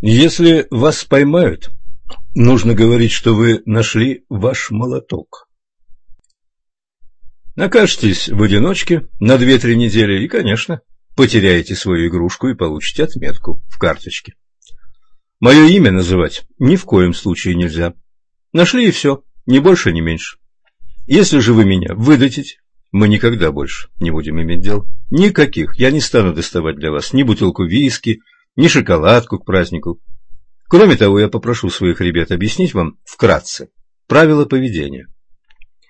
Если вас поймают, нужно говорить, что вы нашли ваш молоток. Окажетесь в одиночке на две-три недели и, конечно, потеряете свою игрушку и получите отметку в карточке. Мое имя называть ни в коем случае нельзя. Нашли и все, ни больше, ни меньше. Если же вы меня выдадите, мы никогда больше не будем иметь дел. Никаких. Я не стану доставать для вас ни бутылку виски, ни шоколадку к празднику. Кроме того, я попрошу своих ребят объяснить вам вкратце правила поведения.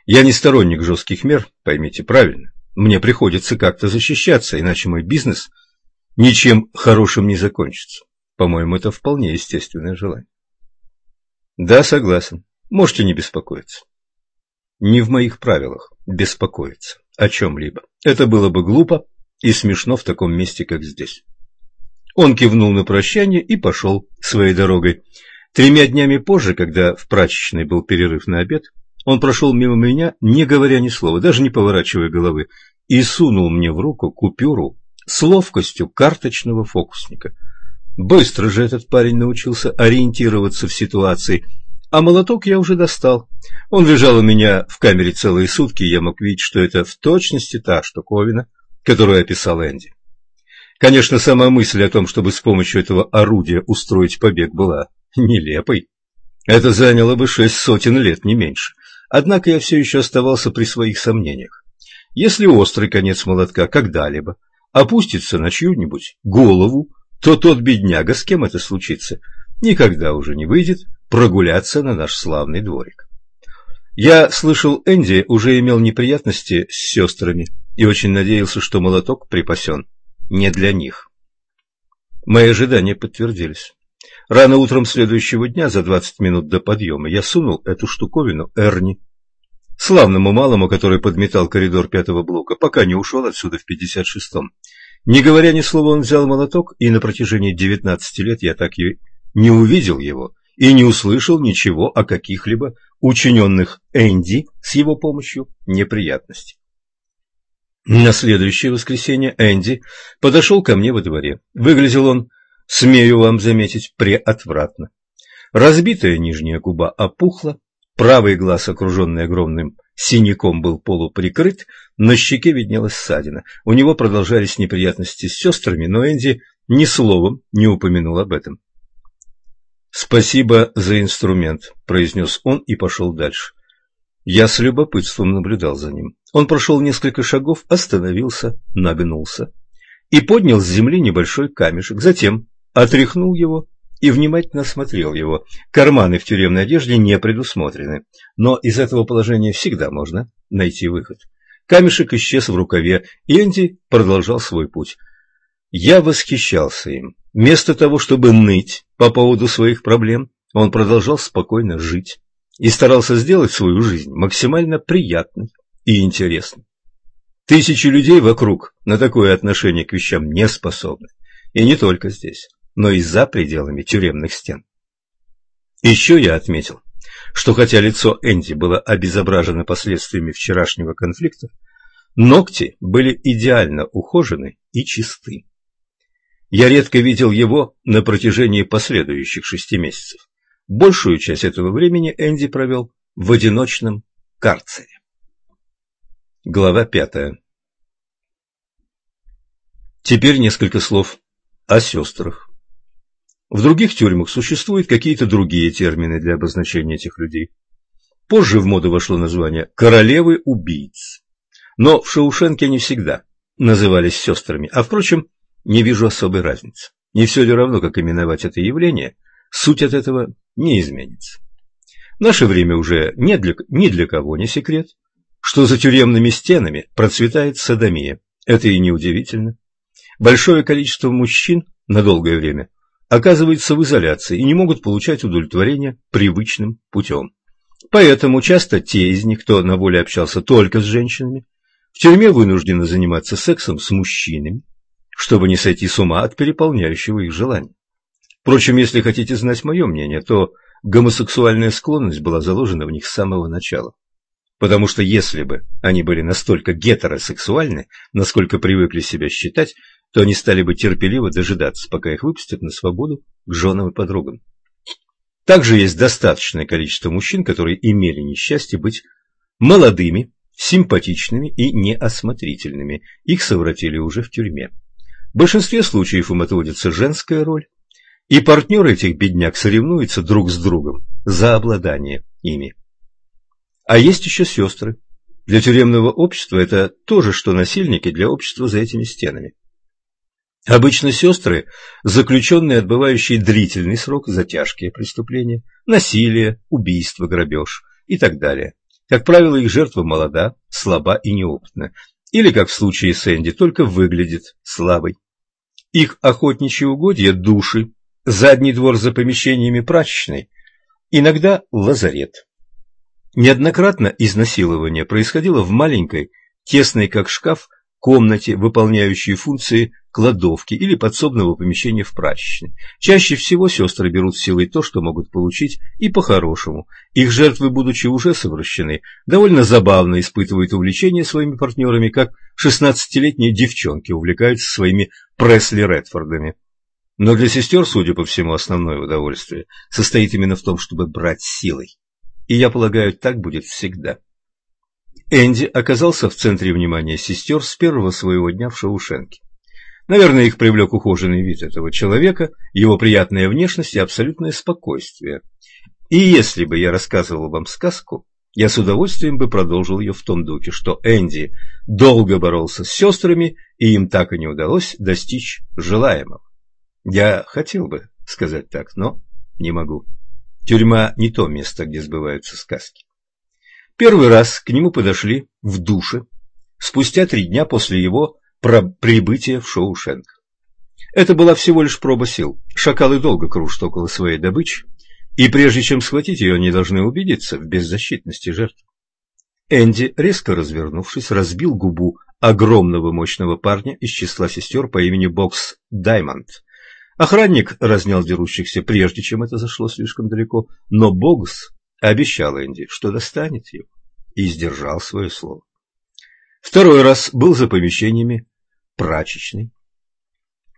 Я не сторонник жестких мер, поймите правильно. Мне приходится как-то защищаться, иначе мой бизнес ничем хорошим не закончится. По-моему, это вполне естественное желание. Да, согласен. Можете не беспокоиться. Не в моих правилах беспокоиться о чем-либо. Это было бы глупо и смешно в таком месте, как здесь. Он кивнул на прощание и пошел своей дорогой. Тремя днями позже, когда в прачечной был перерыв на обед, он прошел мимо меня, не говоря ни слова, даже не поворачивая головы, и сунул мне в руку купюру с ловкостью карточного фокусника. Быстро же этот парень научился ориентироваться в ситуации – а молоток я уже достал. Он лежал у меня в камере целые сутки, и я мог видеть, что это в точности та штуковина, которую описал Энди. Конечно, сама мысль о том, чтобы с помощью этого орудия устроить побег, была нелепой. Это заняло бы шесть сотен лет, не меньше. Однако я все еще оставался при своих сомнениях. Если острый конец молотка когда-либо опустится на чью-нибудь голову, то тот бедняга, с кем это случится, никогда уже не выйдет прогуляться на наш славный дворик. Я слышал, Энди уже имел неприятности с сестрами и очень надеялся, что молоток припасен не для них. Мои ожидания подтвердились. Рано утром следующего дня, за двадцать минут до подъема, я сунул эту штуковину Эрни, славному малому, который подметал коридор пятого блока, пока не ушел отсюда в пятьдесят шестом. Не говоря ни слова, он взял молоток, и на протяжении девятнадцати лет я так и не увидел его и не услышал ничего о каких-либо учиненных Энди с его помощью неприятностях. На следующее воскресенье Энди подошел ко мне во дворе. Выглядел он, смею вам заметить, преотвратно. Разбитая нижняя губа опухла, правый глаз, окруженный огромным синяком, был полуприкрыт, на щеке виднелась ссадина. У него продолжались неприятности с сестрами, но Энди ни словом не упомянул об этом. «Спасибо за инструмент», — произнес он и пошел дальше. Я с любопытством наблюдал за ним. Он прошел несколько шагов, остановился, нагнулся и поднял с земли небольшой камешек. Затем отряхнул его и внимательно осмотрел его. Карманы в тюремной одежде не предусмотрены, но из этого положения всегда можно найти выход. Камешек исчез в рукаве, и Энди продолжал свой путь. Я восхищался им. Вместо того, чтобы ныть по поводу своих проблем, он продолжал спокойно жить и старался сделать свою жизнь максимально приятной и интересной. Тысячи людей вокруг на такое отношение к вещам не способны. И не только здесь, но и за пределами тюремных стен. Еще я отметил, что хотя лицо Энди было обезображено последствиями вчерашнего конфликта, ногти были идеально ухожены и чисты. Я редко видел его на протяжении последующих шести месяцев. Большую часть этого времени Энди провел в одиночном карцере. Глава пятая Теперь несколько слов о сестрах. В других тюрьмах существуют какие-то другие термины для обозначения этих людей. Позже в моду вошло название «королевы убийц». Но в Шаушенке они всегда назывались сестрами, а, впрочем, не вижу особой разницы. Не все ли равно, как именовать это явление, суть от этого не изменится. В наше время уже ни для, ни для кого не секрет, что за тюремными стенами процветает садомия. Это и неудивительно. Большое количество мужчин на долгое время оказывается в изоляции и не могут получать удовлетворение привычным путем. Поэтому часто те из них, кто на воле общался только с женщинами, в тюрьме вынуждены заниматься сексом с мужчинами, чтобы не сойти с ума от переполняющего их желания. Впрочем, если хотите знать мое мнение, то гомосексуальная склонность была заложена в них с самого начала. Потому что если бы они были настолько гетеросексуальны, насколько привыкли себя считать, то они стали бы терпеливо дожидаться, пока их выпустят на свободу к женам и подругам. Также есть достаточное количество мужчин, которые имели несчастье быть молодыми, симпатичными и неосмотрительными. Их совратили уже в тюрьме. В большинстве случаев им отводится женская роль, и партнеры этих бедняк соревнуются друг с другом за обладание ими. А есть еще сестры. Для тюремного общества это то же, что насильники для общества за этими стенами. Обычно сестры – заключенные, отбывающие длительный срок за тяжкие преступления, насилие, убийство, грабеж и так далее. Как правило, их жертва молода, слаба и неопытна, или, как в случае с Энди, только выглядит слабой. Их охотничьи угодья – души, задний двор за помещениями прачечной, иногда лазарет. Неоднократно изнасилование происходило в маленькой, тесной как шкаф, комнате, выполняющей функции кладовки или подсобного помещения в прачечной. Чаще всего сестры берут силой то, что могут получить, и по-хорошему. Их жертвы, будучи уже совращены, довольно забавно испытывают увлечение своими партнерами, как шестнадцатилетние девчонки увлекаются своими Пресли Редфордами. Но для сестер, судя по всему, основное удовольствие состоит именно в том, чтобы брать силой. И я полагаю, так будет всегда. Энди оказался в центре внимания сестер с первого своего дня в Шаушенке. Наверное, их привлек ухоженный вид этого человека, его приятная внешность и абсолютное спокойствие. И если бы я рассказывал вам сказку, я с удовольствием бы продолжил ее в том духе, что Энди долго боролся с сестрами, и им так и не удалось достичь желаемого. Я хотел бы сказать так, но не могу. Тюрьма не то место, где сбываются сказки. Первый раз к нему подошли в душе спустя три дня после его прибытия в Шоушенк. Это была всего лишь проба сил. Шакалы долго кружат около своей добычи, и прежде чем схватить ее, они должны убедиться в беззащитности жертв. Энди, резко развернувшись, разбил губу огромного мощного парня из числа сестер по имени Бокс Даймонд. Охранник разнял дерущихся, прежде чем это зашло слишком далеко, но Бокс Обещал Энди, что достанет его, и сдержал свое слово. Второй раз был за помещениями прачечной.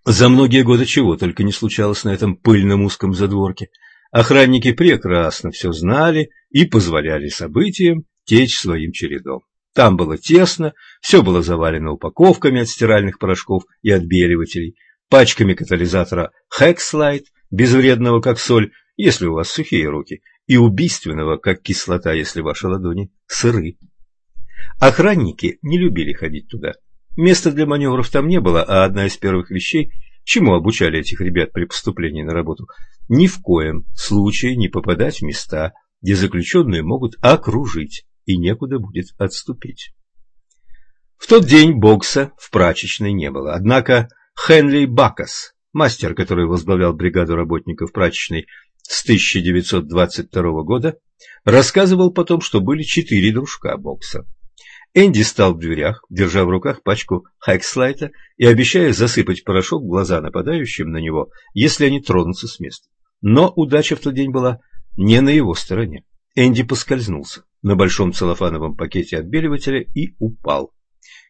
За многие годы чего только не случалось на этом пыльном узком задворке. Охранники прекрасно все знали и позволяли событиям течь своим чередом. Там было тесно, все было завалено упаковками от стиральных порошков и отбеливателей, пачками катализатора Hexlite, безвредного как соль, если у вас сухие руки, и убийственного, как кислота, если ваши ладони сыры. Охранники не любили ходить туда. Места для маневров там не было, а одна из первых вещей, чему обучали этих ребят при поступлении на работу, ни в коем случае не попадать в места, где заключенные могут окружить и некуда будет отступить. В тот день бокса в прачечной не было, однако Хенли Бакас, мастер, который возглавлял бригаду работников прачечной, с 1922 года, рассказывал потом, что были четыре дружка бокса. Энди стал в дверях, держа в руках пачку Хайкслайта и обещая засыпать порошок в глаза нападающим на него, если они тронутся с места. Но удача в тот день была не на его стороне. Энди поскользнулся на большом целлофановом пакете отбеливателя и упал.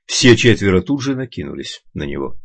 Все четверо тут же накинулись на него.